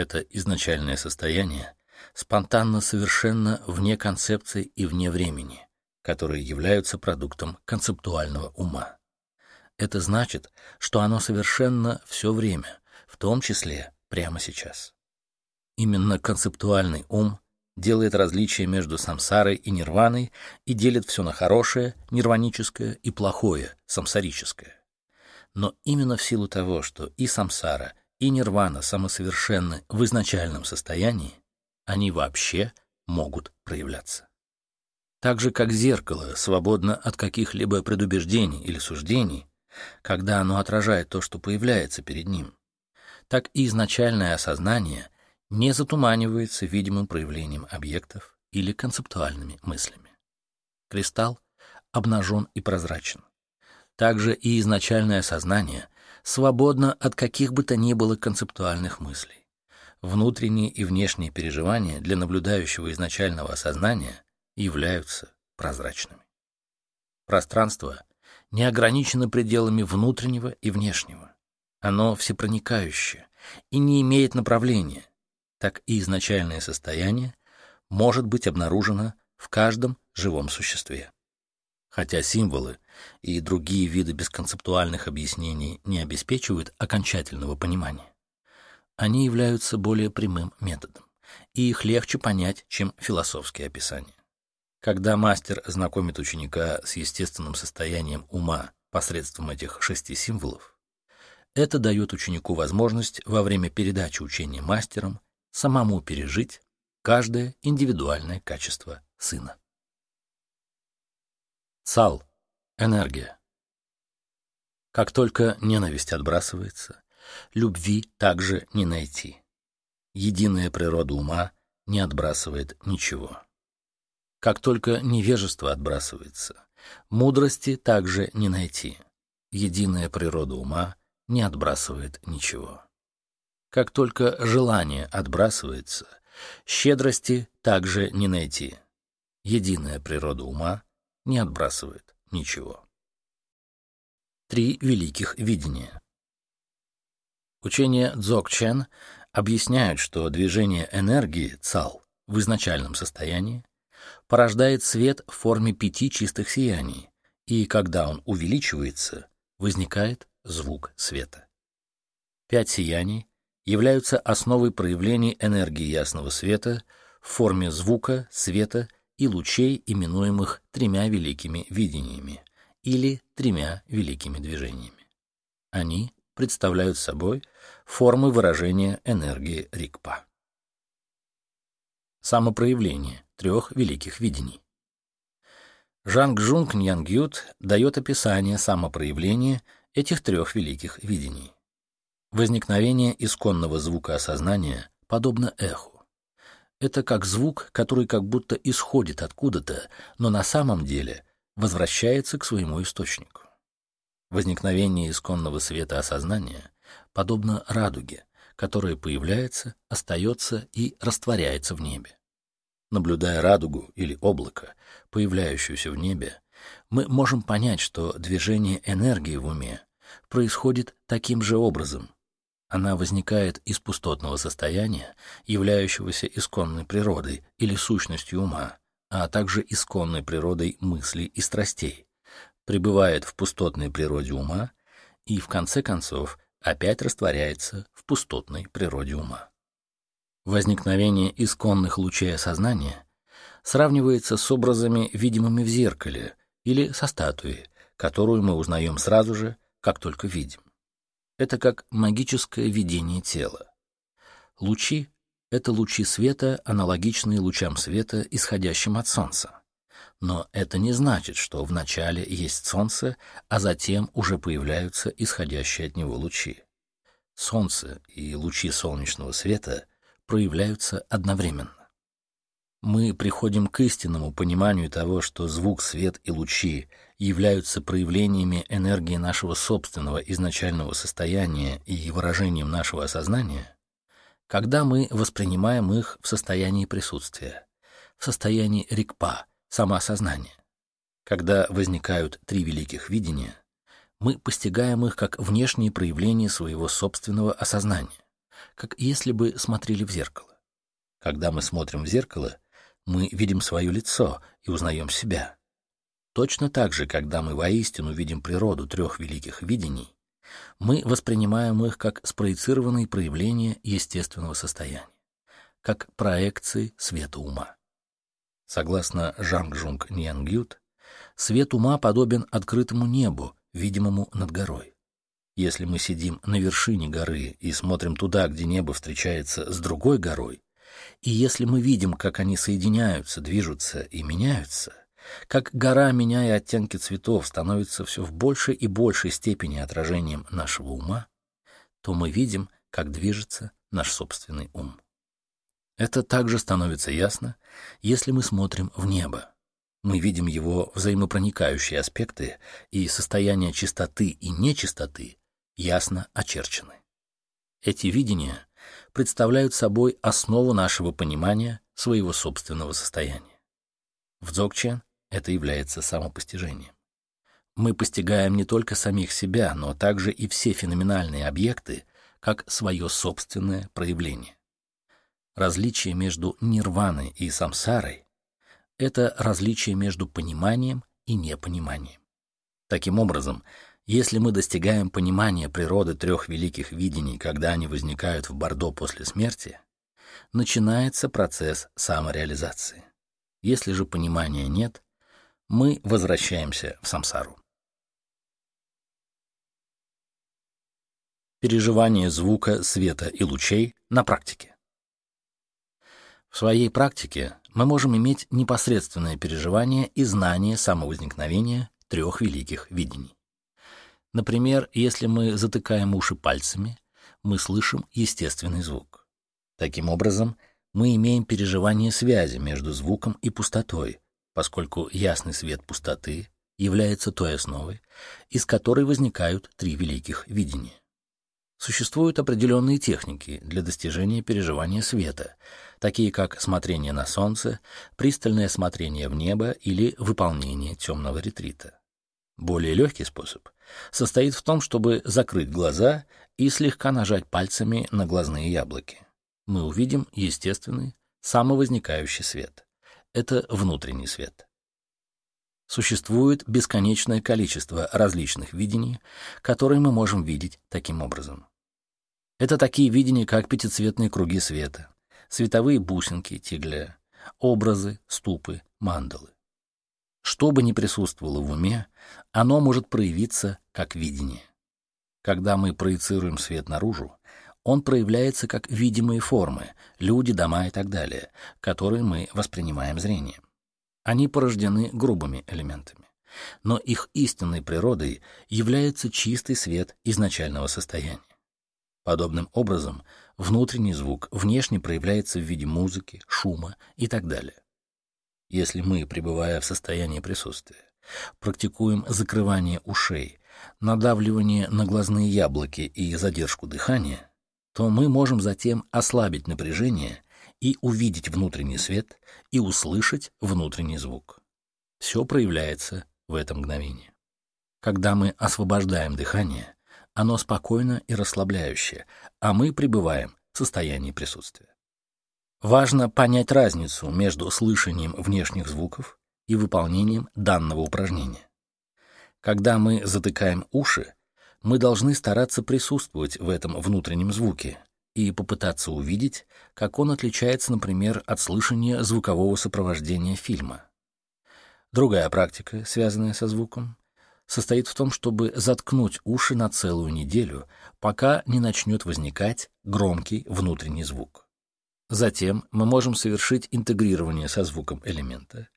Это изначальное состояние спонтанно совершенно вне концепции и вне времени, которые являются продуктом концептуального ума. Это значит, что оно совершенно все время, в том числе прямо сейчас. Именно концептуальный ум делает различие между самсарой и нирваной и делит все на хорошее, нирваническое, и плохое, самсарическое. Но именно в силу того, что и самсара, и нирвана самосовершенны в изначальном состоянии, они вообще могут проявляться. Так же, как зеркало свободно от каких-либо предубеждений или суждений, когда оно отражает то, что появляется перед ним, так и изначальное осознание не затуманивается видимым проявлением объектов или концептуальными мыслями. Кристалл обнажен и прозрачен. Также и изначальное сознание свободно от каких бы то ни было концептуальных мыслей. Внутренние и внешние переживания для наблюдающего изначального осознания являются прозрачными. Пространство не ограничено пределами внутреннего и внешнего. Оно всепроникающее и не имеет направления, так и изначальное состояние может быть обнаружено в каждом живом существе. Хотя символы и другие виды бесконцептуальных объяснений не обеспечивают окончательного понимания, они являются более прямым методом, и их легче понять, чем философские описания. Когда мастер знакомит ученика с естественным состоянием ума посредством этих шести символов, это дает ученику возможность во время передачи учения мастером самому пережить каждое индивидуальное качество сына. Цал. Энергия. Как только ненависть отбрасывается, любви также не найти. Единая природа ума не отбрасывает ничего. Как только невежество отбрасывается, мудрости также не найти. Единая природа ума не отбрасывает ничего. Как только желание отбрасывается, щедрости также не найти. Единая природа ума не отбрасывает ничего. Три великих видения. Учения Дзогчен объясняют, что движение энергии ЦАЛ в изначальном состоянии порождает свет в форме пяти чистых сияний, и когда он увеличивается, возникает звук света. Пять сияний являются основой проявлений энергии ясного света в форме звука, света и лучей, именуемых тремя великими видениями или тремя великими движениями. Они представляют собой формы выражения энергии Рикпа. Самопроявление трех великих видений. Жанг Жунг Ньянгют дает описание самопроявления этих трех великих видений. Возникновение исконного звука осознания подобно эху. Это как звук, который как будто исходит откуда-то, но на самом деле возвращается к своему источнику. Возникновение исконного света осознания подобно радуге, которая появляется, остается и растворяется в небе. Наблюдая радугу или облако, появляющуюся в небе, мы можем понять, что движение энергии в уме происходит таким же образом. Она возникает из пустотного состояния, являющегося исконной природой или сущностью ума, а также исконной природой мыслей и страстей, пребывает в пустотной природе ума и, в конце концов, опять растворяется в пустотной природе ума. Возникновение исконных лучей сознания сравнивается с образами, видимыми в зеркале, или со статуей, которую мы узнаем сразу же, как только видим. Это как магическое видение тела. Лучи — это лучи света, аналогичные лучам света, исходящим от Солнца. Но это не значит, что вначале есть Солнце, а затем уже появляются исходящие от него лучи. Солнце и лучи солнечного света проявляются одновременно. Мы приходим к истинному пониманию того, что звук, свет и лучи являются проявлениями энергии нашего собственного изначального состояния и выражением нашего осознания, когда мы воспринимаем их в состоянии присутствия, в состоянии рикпа, самоосознания. Когда возникают три великих видения, мы постигаем их как внешние проявления своего собственного осознания как если бы смотрели в зеркало. Когда мы смотрим в зеркало, мы видим свое лицо и узнаем себя. Точно так же, когда мы воистину видим природу трех великих видений, мы воспринимаем их как спроецированные проявления естественного состояния, как проекции света ума. Согласно Жанг Жунг Ньянгют, свет ума подобен открытому небу, видимому над горой. Если мы сидим на вершине горы и смотрим туда, где небо встречается с другой горой, и если мы видим, как они соединяются, движутся и меняются, как гора, меняя оттенки цветов, становится все в большей и большей степени отражением нашего ума, то мы видим, как движется наш собственный ум. Это также становится ясно, если мы смотрим в небо. Мы видим его взаимопроникающие аспекты и состояние чистоты и нечистоты ясно очерчены. Эти видения представляют собой основу нашего понимания своего собственного состояния. В дзогчен это является самопостижением. Мы постигаем не только самих себя, но также и все феноменальные объекты как свое собственное проявление. Различие между нирваной и самсарой — это различие между пониманием и непониманием. Таким образом, если мы достигаем понимания природы трех великих видений, когда они возникают в Бордо после смерти, начинается процесс самореализации. Если же понимания нет, мы возвращаемся в самсару. Переживание звука, света и лучей на практике. В своей практике мы можем иметь непосредственное переживание и знание самовозникновения трех великих видений. Например, если мы затыкаем уши пальцами, мы слышим естественный звук. Таким образом, мы имеем переживание связи между звуком и пустотой, поскольку ясный свет пустоты является той основой, из которой возникают три великих видения. Существуют определенные техники для достижения переживания света, такие как смотрение на солнце, пристальное смотрение в небо или выполнение темного ретрита. Более легкий способ состоит в том, чтобы закрыть глаза и слегка нажать пальцами на глазные яблоки. Мы увидим естественный, самовозникающий свет. Это внутренний свет. Существует бесконечное количество различных видений, которые мы можем видеть таким образом. Это такие видения, как пятицветные круги света, световые бусинки тигля, образы, ступы, мандалы. Что бы ни присутствовало в уме, оно может проявиться как видение. Когда мы проецируем свет наружу, он проявляется как видимые формы, люди, дома и так далее, которые мы воспринимаем зрением. Они порождены грубыми элементами. Но их истинной природой является чистый свет изначального состояния. Подобным образом, внутренний звук внешне проявляется в виде музыки, шума и так далее. Если мы, пребывая в состоянии присутствия, практикуем закрывание ушей, надавливание на глазные яблоки и задержку дыхания, то мы можем затем ослабить напряжение и увидеть внутренний свет и услышать внутренний звук. Все проявляется в это мгновение. Когда мы освобождаем дыхание, оно спокойно и расслабляющее, а мы пребываем в состоянии присутствия. Важно понять разницу между слышанием внешних звуков и выполнением данного упражнения. Когда мы затыкаем уши, мы должны стараться присутствовать в этом внутреннем звуке и попытаться увидеть, как он отличается, например, от слышания звукового сопровождения фильма. Другая практика, связанная со звуком, состоит в том, чтобы заткнуть уши на целую неделю, пока не начнет возникать громкий внутренний звук. Затем мы можем совершить интегрирование со звуком элемента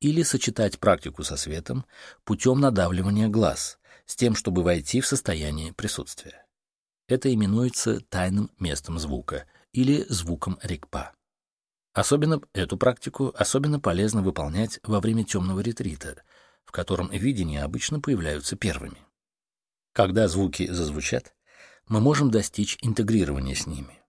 или сочетать практику со светом путем надавливания глаз с тем, чтобы войти в состояние присутствия. Это именуется тайным местом звука или звуком рикпа. Особенно эту практику особенно полезно выполнять во время темного ретрита — в котором видения обычно появляются первыми. Когда звуки зазвучат, мы можем достичь интегрирования с ними.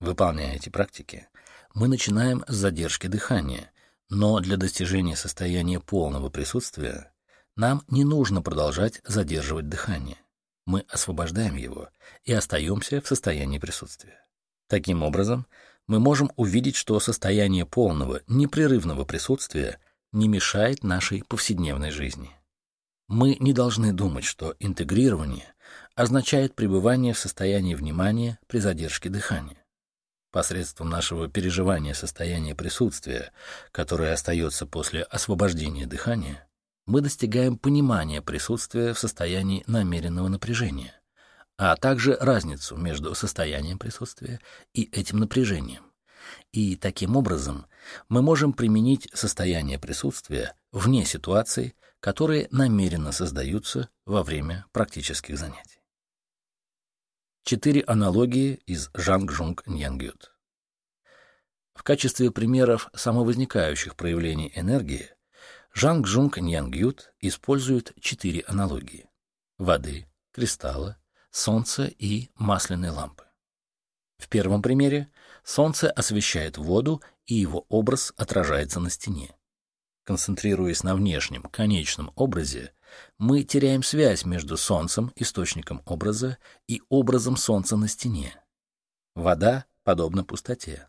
Выполняя эти практики, мы начинаем с задержки дыхания, но для достижения состояния полного присутствия нам не нужно продолжать задерживать дыхание. Мы освобождаем его и остаемся в состоянии присутствия. Таким образом, мы можем увидеть, что состояние полного, непрерывного присутствия не мешает нашей повседневной жизни. Мы не должны думать, что интегрирование означает пребывание в состоянии внимания при задержке дыхания. Посредством нашего переживания состояния присутствия, которое остается после освобождения дыхания, мы достигаем понимания присутствия в состоянии намеренного напряжения, а также разницу между состоянием присутствия и этим напряжением. И таким образом мы можем применить состояние присутствия вне ситуаций, которые намеренно создаются во время практических занятий. Четыре аналогии из Жанг Жунг Ньянгют. В качестве примеров самовозникающих проявлений энергии Жанг Жунг Ньянгют использует четыре аналогии – воды, кристалла, солнца и масляной лампы. В первом примере солнце освещает воду, и его образ отражается на стене. Концентрируясь на внешнем, конечном образе, мы теряем связь между солнцем, источником образа, и образом солнца на стене. Вода подобна пустоте.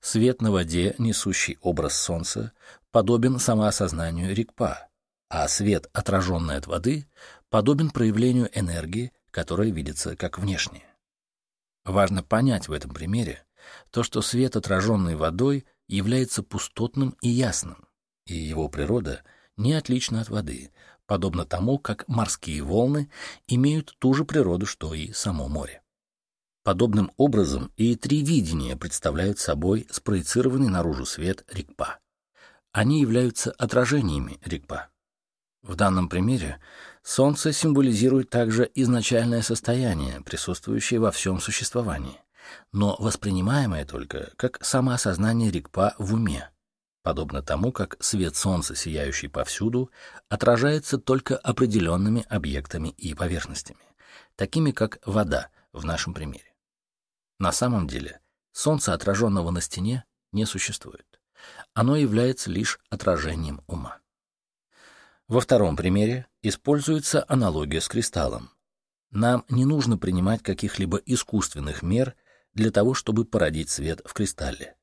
Свет на воде, несущий образ солнца, подобен самоосознанию рикпа, а свет, отраженный от воды, подобен проявлению энергии, которая видится как внешняя. Важно понять в этом примере то, что свет, отраженный водой, является пустотным и ясным, и его природа не отлична от воды, подобно тому, как морские волны имеют ту же природу, что и само море. Подобным образом и три видения представляют собой спроецированный наружу свет Рикпа. Они являются отражениями Рикпа. В данном примере Солнце символизирует также изначальное состояние, присутствующее во всем существовании, но воспринимаемое только как самоосознание Рикпа в уме, подобно тому, как свет Солнца, сияющий повсюду, отражается только определенными объектами и поверхностями, такими как вода в нашем примере. На самом деле, Солнца, отраженного на стене, не существует. Оно является лишь отражением ума. Во втором примере используется аналогия с кристаллом. Нам не нужно принимать каких-либо искусственных мер для того, чтобы породить свет в кристалле.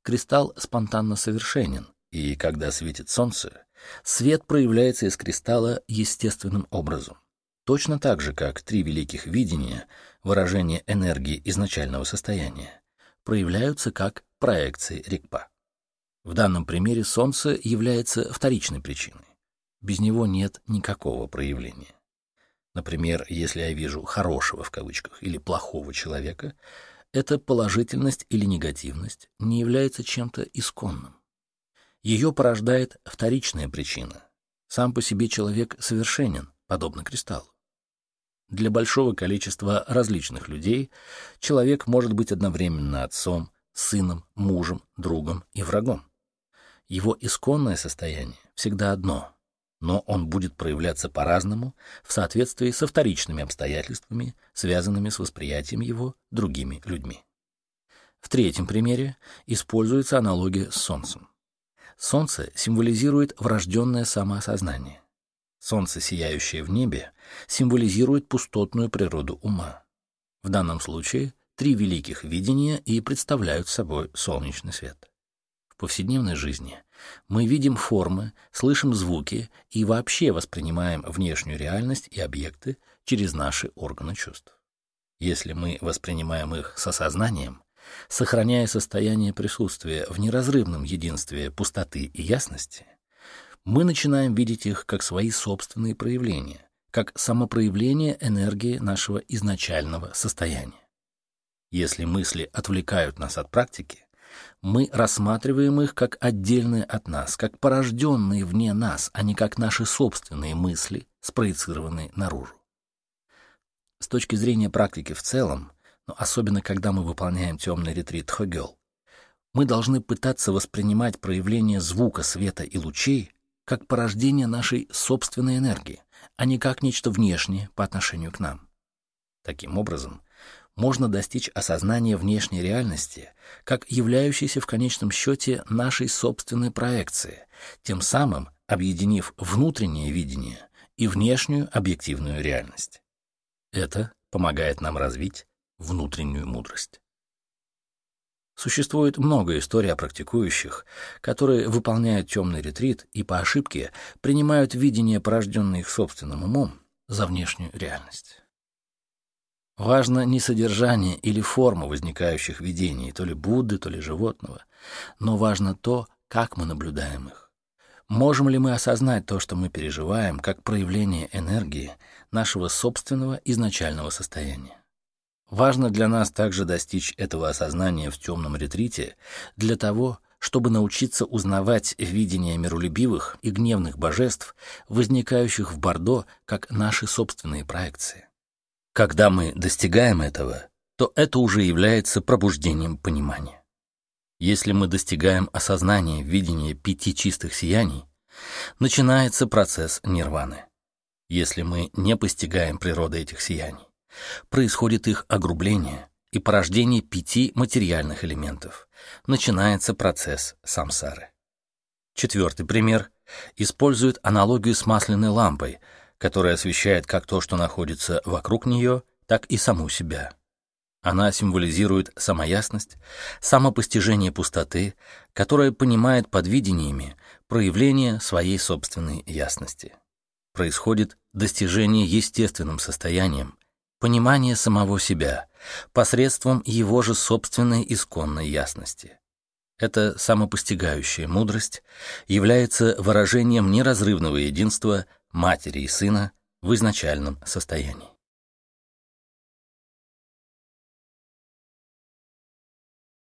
Кристалл спонтанно совершенен, и когда светит солнце, свет проявляется из кристалла естественным образом. Точно так же, как три великих видения, выражение энергии изначального состояния, проявляются как проекции Рикпа. В данном примере Солнце является вторичной причиной без него нет никакого проявления. Например, если я вижу «хорошего» в кавычках или «плохого» человека, эта положительность или негативность не является чем-то исконным. Ее порождает вторичная причина. Сам по себе человек совершенен, подобно кристаллу. Для большого количества различных людей человек может быть одновременно отцом, сыном, мужем, другом и врагом. Его исконное состояние всегда одно, но он будет проявляться по-разному в соответствии со вторичными обстоятельствами, связанными с восприятием его другими людьми. В третьем примере используется аналогия с Солнцем. Солнце символизирует врожденное самоосознание. Солнце, сияющее в небе, символизирует пустотную природу ума. В данном случае три великих видения и представляют собой солнечный свет. В повседневной жизни мы видим формы, слышим звуки и вообще воспринимаем внешнюю реальность и объекты через наши органы чувств. Если мы воспринимаем их с осознанием, сохраняя состояние присутствия в неразрывном единстве пустоты и ясности, мы начинаем видеть их как свои собственные проявления, как самопроявление энергии нашего изначального состояния. Если мысли отвлекают нас от практики, мы рассматриваем их как отдельные от нас, как порожденные вне нас, а не как наши собственные мысли, спроецированные наружу. С точки зрения практики в целом, но особенно когда мы выполняем темный ретрит Хогел, мы должны пытаться воспринимать проявление звука, света и лучей как порождение нашей собственной энергии, а не как нечто внешнее по отношению к нам. Таким образом, можно достичь осознания внешней реальности как являющейся в конечном счете нашей собственной проекции, тем самым объединив внутреннее видение и внешнюю объективную реальность. Это помогает нам развить внутреннюю мудрость. Существует много историй о практикующих, которые выполняют темный ретрит и по ошибке принимают видение, порожденное их собственным умом, за внешнюю реальность. Важно не содержание или форма возникающих видений, то ли Будды, то ли животного, но важно то, как мы наблюдаем их. Можем ли мы осознать то, что мы переживаем, как проявление энергии нашего собственного изначального состояния? Важно для нас также достичь этого осознания в темном ретрите для того, чтобы научиться узнавать видение миролюбивых и гневных божеств, возникающих в Бордо, как наши собственные проекции. Когда мы достигаем этого, то это уже является пробуждением понимания. Если мы достигаем осознания видения пяти чистых сияний, начинается процесс нирваны. Если мы не постигаем природы этих сияний, Происходит их огрубление и порождение пяти материальных элементов. Начинается процесс самсары. Четвертый пример использует аналогию с масляной лампой, которая освещает как то, что находится вокруг нее, так и саму себя. Она символизирует самоясность, самопостижение пустоты, которая понимает под видениями проявление своей собственной ясности. Происходит достижение естественным состоянием, понимание самого себя посредством его же собственной исконной ясности. Эта самопостигающая мудрость является выражением неразрывного единства матери и сына в изначальном состоянии.